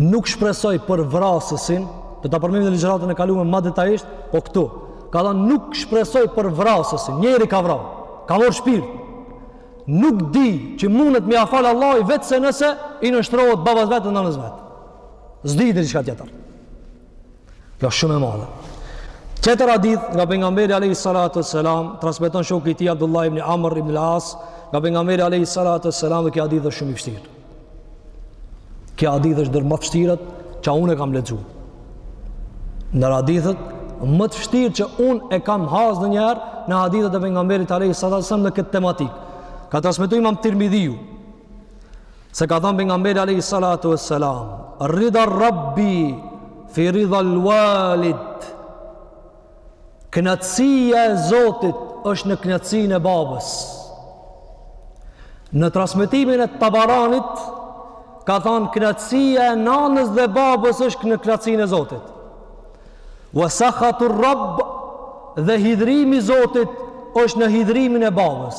[SPEAKER 1] nuk shpresoj për vrasësin, do ta përmenim në ligjëratën e kalume, ma detajisht, po këtu, ka thonë, nuk shpresoj për vrasësin, njeri ka vra, ka marr shpirt, nuk di që mundet me ia fal Allahi vetëm se nëse i nënshtrohet babës vet dhe nënës vet. S'di edhe çka tjetër. Kjo jo, shumë e madhe. Tjetër hadith nga pejgamberi alejhi salatu ue selam, transmeton shoku i tij Abdullah ibn Amr ibn el-As, nga pejgamberi alejhi salatu ue selam dhe ky hadith është shumë i vështirë. Ky hadith është ndër më të vështirët që unë e kam lexu. Ndër hadithet më të vështirë që unë e kam hasë ndonjëherë në hadithet e pejgamberit alejhi salatu ue selam në këtë tematikë. Ka transmetu imam Tirmidhiu, Se ka thënë pejgamberi alayhi salatu wassalam, "Rida Rabbi fi ridal-walid." Kënaqësia e Zotit është në kënaqësinë e babës. Në transmetimin e Taberanit ka thënë kënaqësia e nanës dhe babës është në kënaqësinë e Zotit. Wa sakhatu Rabb dhe hidhrimi i Zotit është në hidhrimin e babës.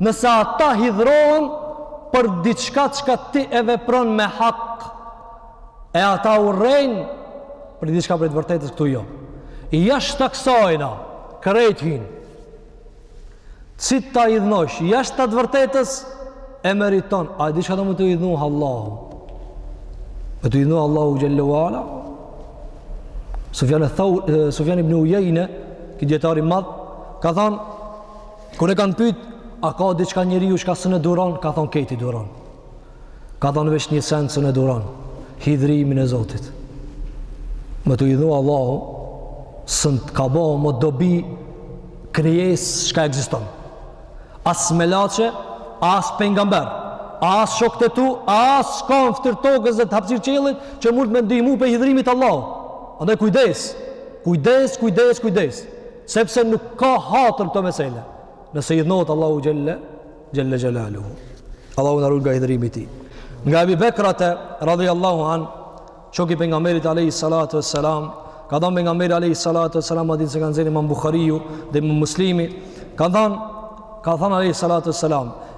[SPEAKER 1] Nëse ata hidhnohen për diçka çka ti e vepron me hak, e ata urrejnë për diçka prej të vërtetës këtu jo. Jashtë kësajna, krejt hyn. Si t'i idhnosh, jashtë të vërtetës, e meriton. A di çka do me t'u idhnu Allahu? Me t'u idhnu Allahu xhel-le ue ala? Sufjan, e thau, Sufjan ibn Ujejne, ky dijetar i madh, ka thonë, Kur e kanë pyet, a ka diçka njeriu çka s'un e duron, ka thon krejt i duron. Ka thon veç një send s'un e duron, hidhrimin e Zotit. Me t'u idhnu Allahu, s'un të ka bo mo dobi krijesë çka ekziston. As melaqe, as pejgamber, as shokët e tu, as çka në fytyrë tokës dhe në hapësirë qiellit, që mund të me ndihmu prej hidhrimit Allahut. Andaj kujdes, kujdes, kujdes, kujdes. Sepse nuk ka hatër te kto mesele. Nëse idhnohet Allahu xhel-le, xhel-le xhelaluhu. Allahu na ruajt nga hidhrimi i tij. Nga Ebi Bekrate, radijallahu anhu, shoki i pejgamberit alejhi salatu ue selam, ka thanë pejgamberi alejhi salatu ue selam, hadithin që e kanë shënu imam Buhariu dhe imam Muslimi, ka thanë, ka thanë alejhi salatu ue selam,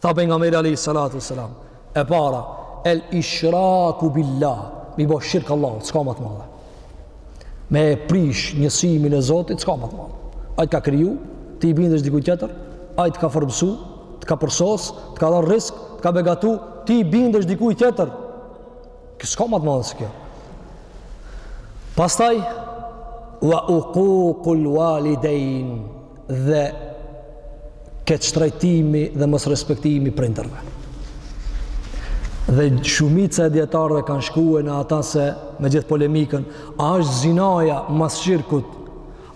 [SPEAKER 1] Tha pejgamberi alejhi salatu ue selam, e para, el ishraku billah, me i bo shirk Allahut, s'ka më të madhe. Me e prish njësimin e Zotit, s'ka më të madhe. Ai të ka kriju, ti i bindesh dikujt tjetër, ai të ka formësu, të ka përsos, të ka dhënë rrisk, të ka begatu, ti i bindesh dikujt tjetër. S'ka më të madhe se kjo. Pastaj, wa ukukul walidejn, dhe keqtrajtimi dhe mos respektimi prindërve. Dhe shumica e djetarëve kanë shkue në ata se me gjithë polemikën, a është zinaja mas shirkut,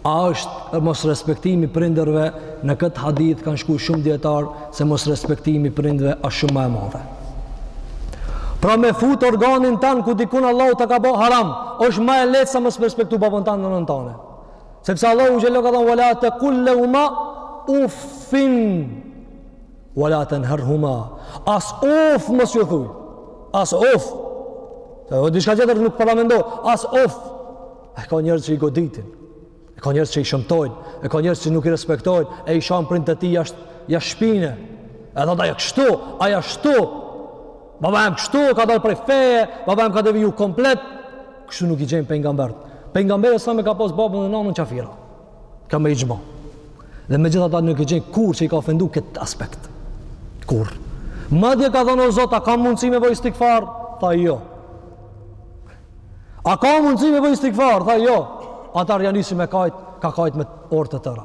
[SPEAKER 1] a është mos respektimi prindërve, në këtë hadith kanë shku shumë djetarë se mos respektimi prindërve është shumë ma e madhe. Pra me fut organin tan ku dikun Allahu ta ka bo haram, është ma e lehtë se mos respektu babën tan e nanën tane. Sepse Allahu xhelalu ka thënë wala taqul lahuma uffin wala tanharhuma. As uff mos ju thuj. As uff. E diçka tjetër nuk paramendo. As uff. E ka njerëz që i goditin. E ka njerëz që i shëmtojnë, e ka njerëz që nuk i respektojnë, e i shan prindët e tij jashtë jashtë shpine. E thonë ajo kështu, ajo ashtu, Baba jem kështu, ka dalë prej feje, baba jem ka deviju komplet, kështu nuk e gjejmë pejgamberin. Pejgamberi a.s. i ka pas babën dhe nanën qafira. Ka me i gjma. Dhe megjithatë nuk e gjejmë kurrë që i ka ofendu këtë aspekt. Kurrë. Madje ka thënë o Zot, a ka mundësi me bo istigfar? Tha jo. A ka mundësi me bo istigfar? Tha jo. Atëherë ja nisi me kajt, ka kajt me orë të tëra.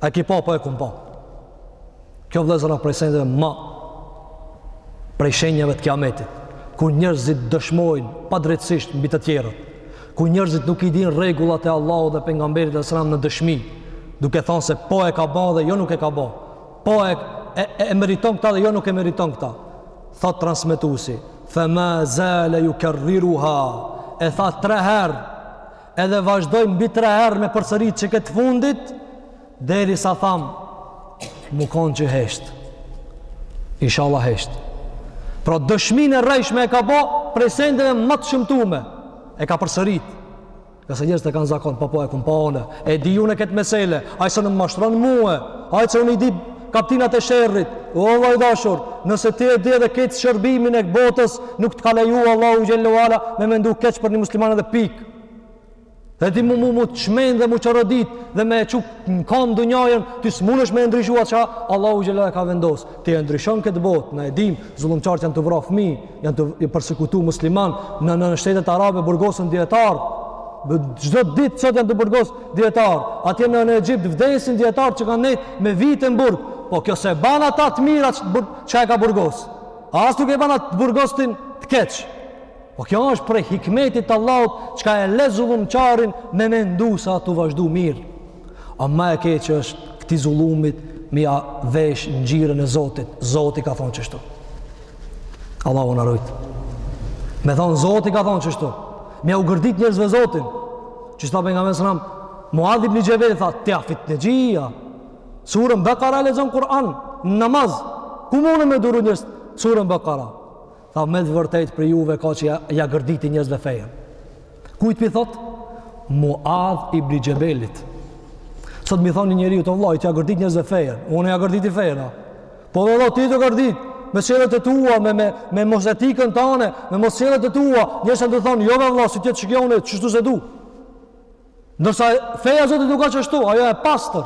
[SPEAKER 1] A e ki pa, po e kum pa. Kjo vllezër a prej sendeve ma prej shenjave të kiametit, kur njerëzit dëshmojnë padrejtësisht mbi të tjerët, kur njerëzit nuk i dinë rregullat e Allahut dhe pejgamberit alejhi selam në dëshmi, duke thonë se po e ka ba dhe jo nuk e ka ba, po e, e, e meriton këta dhe jo nuk e meriton këta. Thotë transmetuesi, fe ma zale jukerriruha, e tha tre herë, Edhe vazhdoi mbi tre herë me përsërit qët të fundit, derisa thamë, mu kon që heshtë. Inshalla heshtë. Pra dëshminë e rrejshme e ka bo prej sendeve ma të shëmtume. E ka përsërit. Ngase njerëzt e kanë zakon, po po e kumë pa une, e di unë këtë mesele, ai s'mun më mashtron mue, ai se unë i di Kaptinat e sherrit, o vlla i dashur, nëse ti e di edhe këtë shërbimin e botës, nuk të ka lejuar Allahu xhelle ue ala me mendu keq për një musliman edhe pik. Dhe ti mu mu mu çmend dhe mu çorodit dhe me e çu në kam dunjën, ti s'munesh me ndryshu ça Allahu xhallahu ka vendos. Ti s'e ndryshon këtë botë, na e dim, zullumçarët janë tu vra fëmijë, janë tu i persekutu musliman në në shtetet arabe burgosen djetar çdo ditë sot janë tu burgos djetar atje në në Egjipt vdesin djetar që kanë nejt me vite në burg po kjo s'e ban atë të mirë që, bur, që e ka burgos as nuk e ban atë të burgosunin të keq po kjo është prej hikmetit të Allahut që ka e le zullumqarin me mendu se a tu vazhdu mirë ama e keqe është këtij zullumit me ja vesh ngjyrën e Zotit Zoti ka thonë qështu Allahu na rujt. Me thon Zoti ka thon çështu. Me jau gërdit njerëzve Zotin. Qështu pejgamberi alejhi selam Muadh ibn Xhebelit tha ti je fitnexhi a. Surën Bakara lexon Kur'an në namaz. Ku munden me duru njerëz surën Bakara? Tha me të vërtet prej juve ka që ja, ja gërditni njerëzve fejën. Kujt pi thot? Muadh ibn Xhebelit. Sot me i thon njeriut vëlla ti ja gërdit njerëzve fejën. Unë ja gërditi fejën. A? Po vëlla ti të gërdit me sjelljet e tua, me me me mosetikën tane, me mossjelljet e tua, njerëzit do thonë, "Jo vëlla, si ti të shikoj unë, çështu s'e du." Ndërsa feja e Zotit nuk a çashtu, ajo e pastër,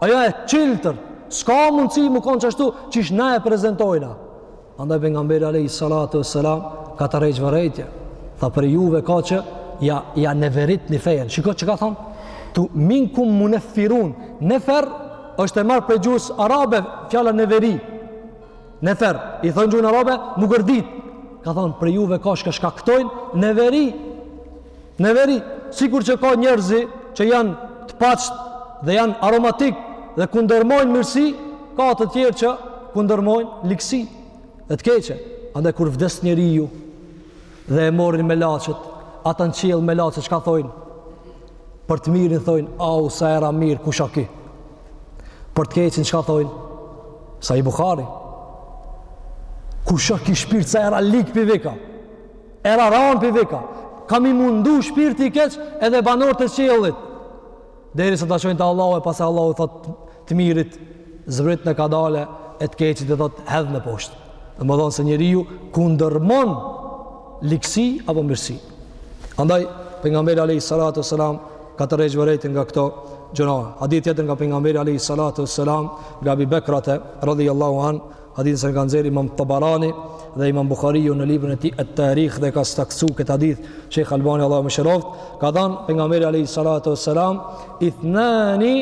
[SPEAKER 1] ajo e çiltër, s'ka mundësi me konë çashtu, qysh na e prezentojna. Andaj pejgamberi alejhi salatu ve selam, ka tërheq vërejtje. Tha prej juve ka që, ja, ja neveritni fejen. Shiko çka ka thonë? Tu minkum munefirun, nefer Është e marrë prej gjuhës arabe fjala neveri. Nefer, i thonë n'gjuhën arabe, me u gërdit. Ka thonë, prej juve ka shka shkaktojnë neveri. Neveri, sikur që ka njerëz që janë të pastër dhe janë aromatik dhe kundërmojnë mirësi, ka të tjerë që kundërmojnë ligësi dhe të keqe. Andaj, kur vdes njeriu, Dhe e marrin melaqet, ata në qiell melaqet çka thojnë? Për të mirin thojnë, au sa era e mirë, kush a ky? Për të keqin çka thojnë? Sahih Buhari. Kush a ky shpirt sa era e lig pi vika? Era e ran pi vika. Ka me i mundu shpirti i keq edhe banorët e qiellit. Derisa ta çojnë te Allahu e pastaj Allahu thot të mirit zbritne kadale e të keqit i thot hedhne poshtë. Domethonë se njeriu kundërmon ligësi apo mirësi. Andaj, pejgamberi alejhi salatu ve selam, ka tërheq vërejtje nga këto gjëna. Hadithi tjetër nga pejgamberi alejhi salatu ve selam, nga Ebi Bekrate, radijallahu anhu, Hadithin e ka nxjerrë Imam Tabarani dhe Imam Buhariu në librin e tij At-Tarikh dhe e ka saktësu këtë hadith Shejh Albani Allahu e mëshiroft, ka thënë pejgamberi alayhi salatu wassalam ithnani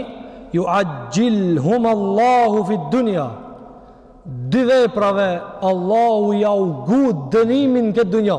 [SPEAKER 1] yu'ajjilhum Allahu fi dunya. Dy veprave Allahu jau ngut dënimin n'këtë dunja.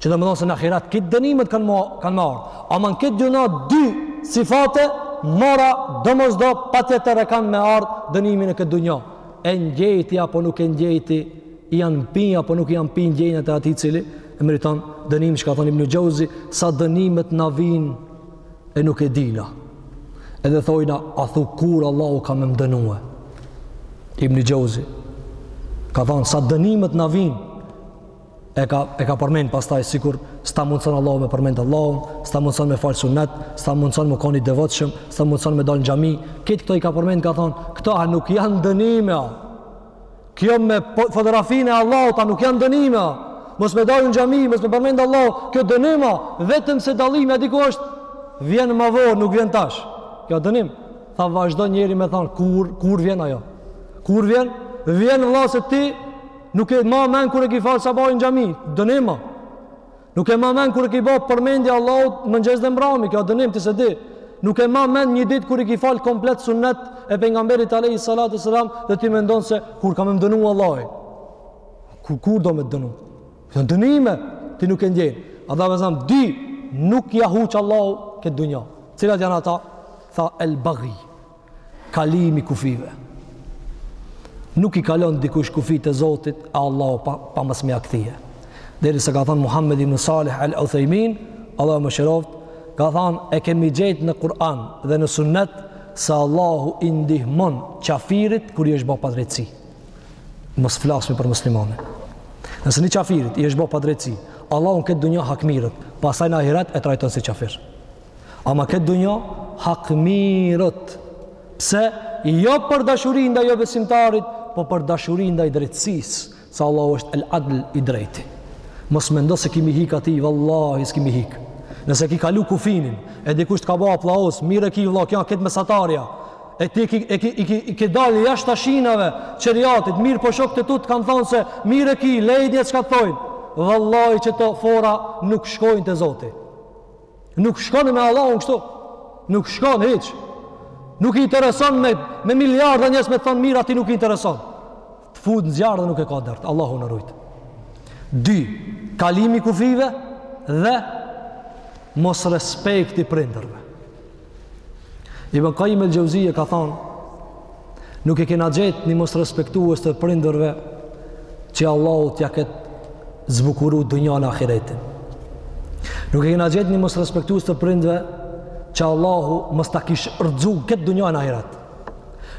[SPEAKER 1] Që domethonë se në ahiret krejt dënimet kanë me kanë me ardh. Ama n'këtë dynja dy sifate mora domosdo patjetër e kanë me ardh dënimin në këtë dynja. E ndjeti apo nuk e ndjeti janë mpi apo nuk janë mpi ndjenjat e atij i cili e meriton dënim çka ka thënë Ibn Xhauzi sa dënimet na vijnë e nuk e dina. Edhe thojna a thu kur Allahu ka me më dënue. Ibn Xhauzi ka thënë sa dënimet na vijnë e ka e ka përmend pastaj sikur s'ta mundson Allahu me përmend Allahun, s'ta mundson me fal sunnet, s'ta mundson me koni devotshëm, s'ta mundson me dal në xhami. Këtë këto i ka përmend ka thon, këto a nuk janë dënime. A. Kjo me po, fotografinë e Allahut a nuk janë dënime. A. Mos me dal në xhami, mos me përmend Allahu, kjo dënim a. Vetëm se dallimi aty ku është vjen më vonë, nuk vjen tash. Kjo dënim. Tha vazhdon njeri me thon kur kur vjen ajo. Kur vjen? Vjen vlla se ti Nuk e ma men kur e ki fal sabahin n'xhami, dënim a. Nuk e ma men kur e ki ba përmendje Allahut mëngjes dhe mbrami, kjo dënim ti s'e di. Nuk e ma men një dit kur i ki fal komplet sunnet e pejgamberit alejhi salatu ue selam dhe ti mendon se kur ka me m'dënu Allahu. Kur, kur do me të dënu? Këto janë dënime, ti nuk e ndjen. Ama dy, nuk ja huq Allahu n'këtë dunja. Cilat janë ata? Tha, el bagji. kalimi i kufijve. Nuk i kalon dikush kufijt e Zotit, e Allahu pa, pa mos m'ia kthy. Derisa ka thonë Muhammed ibn Salih al-Uthejmin, Allah e mëshiroft, ka thonë e kemi gjetë në Kur'an dhe në sunnet se Allahu i ndihmon qafirit kur i është bo padrejtësi. Mos flasmi për muslimanin. Nëse një qafirit i është bo padrejtësi, Allahu në këtë dunja hakmirret, pastaj në ahiret e trajton si qafir. Ama n'këtë dunja, hakmirret. Pse? Jo për dashuri ndaj jobesimtarit, po për dashuri ndaj drejtsis. Se Allah është el adl i drejti. Mos mendo se ki me i hik atij, vallahi s'ki me i hik. Nëse e ki kalu kufinin, e dikush t'ka bo aplauz, mirë e ki vlla, kja këtë mesatarja, e ti ki, e ki, i ki, ki dalë jashtë shinave t'sheriatit, mirëpo shokët e tu të kanë thonë se, mirë e ki, leni çka thojnë, vallahi qëto fora nuk shkojnë te Zoti. Nuk shkon me Allahun kështu. Nuk shkon hiç. Nuk i intereson me me miliarda njerëz me t'thon mirë, atij nuk i intereson. Të fut në zjarr dhe nuk e ka dert. Allahu na rujt. 2. Kalimi i kufijve dhe mosrespekti i prindërve. Ibn Qayyim el-Jauziyja ka thënë, nuk e kena gjetë një mosrespektues të prindërve që Allahu t'ia ketë zbukuru dunjan e ahiretin. Nuk e kena gjetë një mosrespektues të prindërve që Allahu mos ta kish rrëzu n'këtë dunja në ahiret.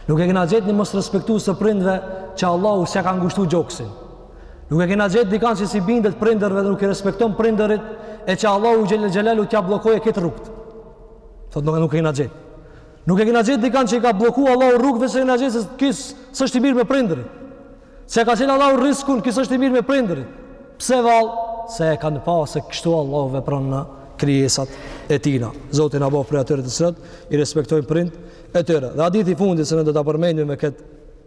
[SPEAKER 1] Nuk e kena gjetë një mosrespektues të prindërve që Allahu s'ia ka ngushtu gjoksin. Nuk e kena gjetë dikan që s'i bindet prindërve dhe nuk i respekton prindërit e që Allahu xhel-le xhelaluhu t'ia bllokoje këto rrugët. Thot nuk e nuk e kena gjetë. Nuk e kena gjetë dikan që i ka blloku Allahu rrugët veçse kena gjetë se ky s'është i mirë me prindërit. S'e ka çel Allahu rriskun, ky s'është i mirë me prindërit. Pse vallë? Se e kanë pa se kështu Allahu vepron në krijesat e tina. Zoti na bëftë prej atyre të cilët, i respektojnë prindt e tyre. Dhe hadithi i fundit se ne do ta përmendim me këtë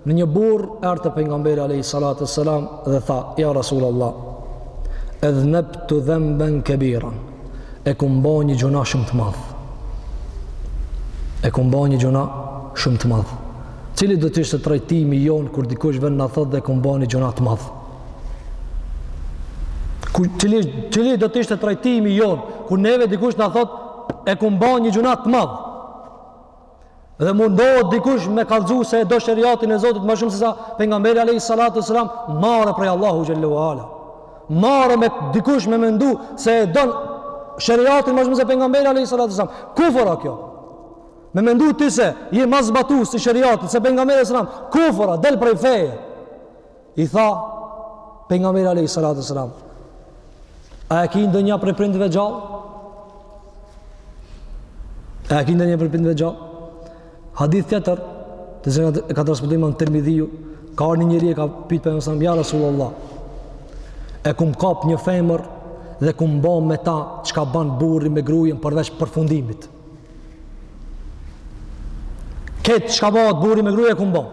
[SPEAKER 1] Në një burrë erdhi te pejgamberi alayhi salatu wassalam dhe tha: "Ya Rasulullah, adhnabtu dhanban kabiran." E kum bë një gjynah shumë të madh. E kum bë një gjynah shumë të madh. Cili do të ishte trajtimi jonë kur dikush vjen na thotë dhe kum bë një gjynah të madh? Cili, cili do të ishte trajtimi jonë kur neve dikush na thotë e kum bë një gjynah të madh? dhe mundohet dikush me kallxu se e do shariatin e Zotit ma shumë se sa pejgamberi alayhi salatu wasalam marre prej Allahu xhelle ue ala. Marre me dikush me mendu se e don shariatin ma shumë se pejgamberi alayhi salatu wasalam. Kufër a kjo. Me mendu ti se je ma zbatues i shariatit se pejgamberi alayhi salam. Kufër a, del prej feje. I tha pejgamberi alayhi salatu wasalam, a e ki ndonjë prej prindëve gjallë? A e ki ndonjë prej prindëve gjallë? Hadith tjetër, të cilin e ka transmetu Imam Tirmidhiu, ka ardh një njeri e ka pyet pejgamberin ja Rasulullah. E kum kap një femër dhe kum ba me ta çka ban burri me grujen përveç përfundimit. Krejt çka ban burri me grujen e kum ba.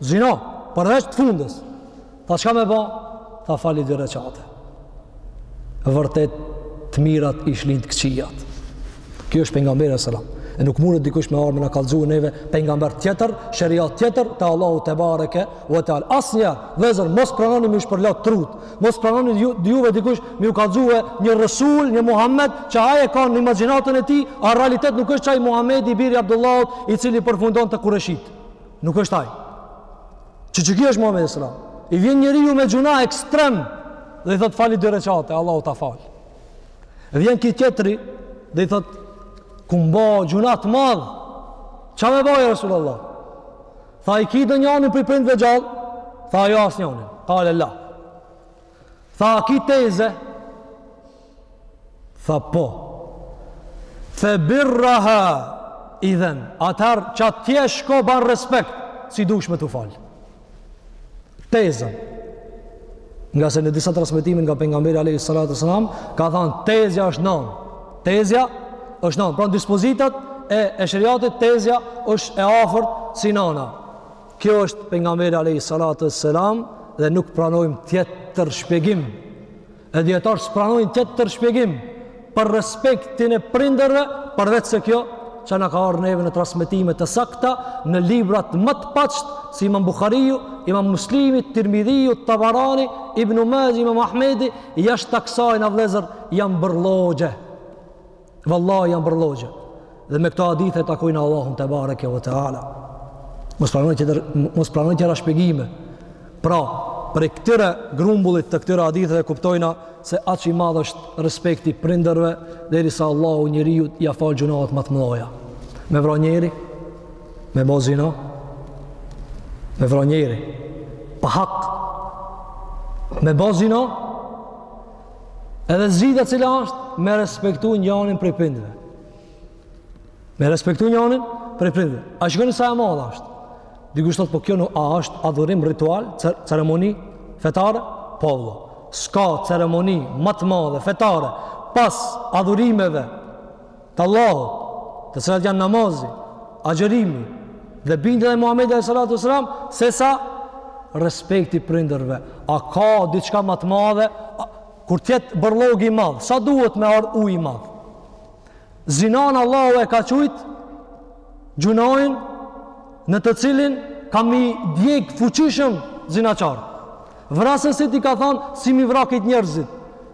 [SPEAKER 1] Zina, përveç të fundës. Tha çka me ba? Tha fali dy reqate. Vërtet, të mirat i shlijnë të këqijat. Kjo është pejgamberi alayhi salam. E nuk mundet dikush me ardh me na kallxu neve pejgamber tjetër, sheriat tjetër te Allahu tebareke ue teala. Asnjëherë, vëllezër, mos pranoni me ju shpërla trutë, mos pranoni ju, juve dikush me ju kallxu një resul, një Muhammed, që ai e ka në imagjinatën e tij, a realitet nuk është qaj Muhammedi, biri i Abdullahut i cili përfundon te Kurejshitë. Nuk është ai. Qi qiky është Muhammedi alayhi salam. I vjen njeriu me gjynah ekstrem dhe i thot fali dy reqate, Allahu ta fal. Vjen ky tjetri dhe i thot kum bo gjynah të madh. Qa me ba, ja Rasul Allah? Tha e ki ndonjanin prej prindve gjallë? Tha jo asnjanin. Kale la. Tha, a ki teze? Tha, po. Fe birraha idhen, atëherë qatje shko ban respekt, si dush me t'u fal. Tezën. Ngase në disa transmetime nga pejgamberi alayhi salatu wasalam, ka thanë, tezja është nanë. Tezja është nanë. Pra në dispozitat e, e sheriatit, tezja është e afërt si nana. Kjo është pejgamberi alayhi salatu wassalam dhe nuk pranojmë tjetër shpjegim. E dijetarë s'pranojnë tjetër shpjegim për respektin e prindërve, përveç se kjo që na ka ardh neve në transmetime të sakta në librat ma të paçtë si Imam Buhariu, Imam Muslimi, Tirmidhiu, Tabarani, Ibn Majah, Imam Ahmedi, jashtë kësaj na vëllezër janë bërllogje. Vallahi janë bërllogje. Dhe me këto hadithe e takojna Allahun tebareke ve teala. Mos pranoj tjera shpjegime. Pra, prej këtyre grumbullit të këtyre haditheve kuptojna se aq i madh është respekti i prindërve derisa Allahu njeriut ia fal gjynahet më të mëdha. Me vra njeri, me bo zina, me vra njeri, pa hak, me bo zina, Edhe zgjidhja cila është me respektu njanin prej prindve. Me respektu njanin prej prindve. A shikoni sa e madhe është? Dikush thotë po kjo nuk a është adhurim ritual, ceremoni fetare? Po vëlla. S'ka ceremoni më të madhe fetare pas adhurimeve të Allahut, të cilat janë namazi, agjërimi dhe bindja e Muhamedit alejhi salatu ve selam, sesa respekti i prindërve. A ka diçka më të madhe? Kur të jetë bërllogu i madh, sa duhet me ardh ujë i madh? Zinan Allahu e ka qujt gjynah në të cilin ka me i djeg fuqishëm zinaqarët. Vrasësit i ka thon si me i vra krejt njerëzit.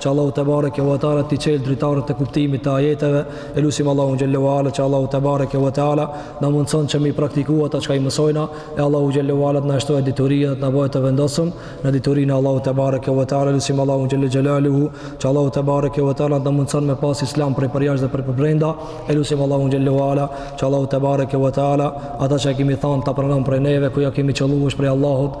[SPEAKER 1] që Allahu tebareke ve teala t'i çel dritaret e kuptimit të ajeteve e lusim Allahun xhelle ve ala që Allahu tebareke ve teala të na mundson që me i praktiku ato çka i mësojna e Allahu xhelle ve ala të na shtojë diturinë të na bëjë të vendosur në diturinë e Allahut tebareke ve teala lusim Allahun xhelle xhelaluhu që Allahu tebareke ve teala të na mundson me pas islam për përjashtë dhe për përbrenda e lusim Allahun xhelle ve ala që Allahu tebareke ve teala ata që kemi thon ta pranon prej neve ku ia kemi qëlluar prej Allahut